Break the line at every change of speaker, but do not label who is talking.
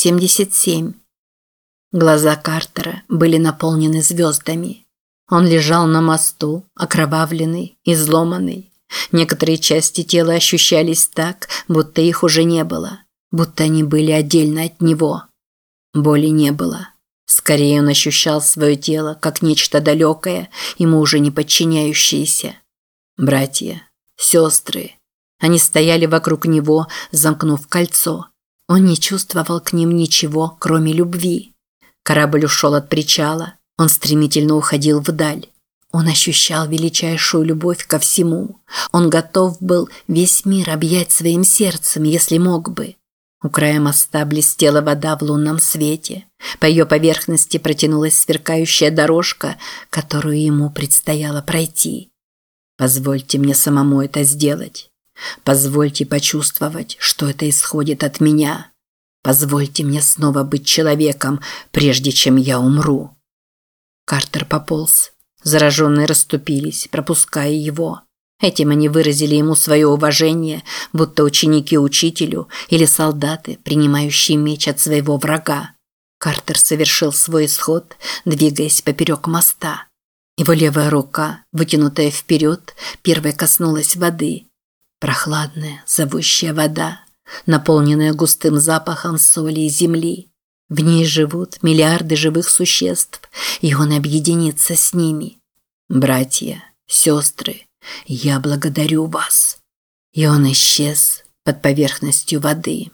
77. Глаза Картера были наполнены звездами. Он лежал на мосту, окровавленный, изломанный. Некоторые части тела ощущались так, будто их уже не было, будто они были отдельно от него. Боли не было. Скорее он ощущал свое тело как нечто далекое, ему уже не подчиняющееся. Братья, сестры. Они стояли вокруг него, замкнув кольцо. Он не чувствовал к ним ничего, кроме любви. Корабль ушел от причала, он стремительно уходил вдаль. Он ощущал величайшую любовь ко всему. Он готов был весь мир объять своим сердцем, если мог бы. У края моста блестела вода в лунном свете. По ее поверхности протянулась сверкающая дорожка, которую ему предстояло пройти. Позвольте мне самому это сделать. Позвольте почувствовать, что это исходит от меня. Позвольте мне снова быть человеком, прежде чем я умру. Картер пополз. Зараженные расступились, пропуская его. Этим они выразили ему свое уважение, будто ученики учителю или солдаты, принимающие меч от своего врага. Картер совершил свой исход, двигаясь поперек моста. Его левая рука, вытянутая вперед, первой коснулась воды. Прохладная, зовущая вода, наполненная густым запахом соли и земли. В ней живут миллиарды живых существ, и он объединится с ними. Братья, сестры, я благодарю вас. И он исчез под поверхностью воды.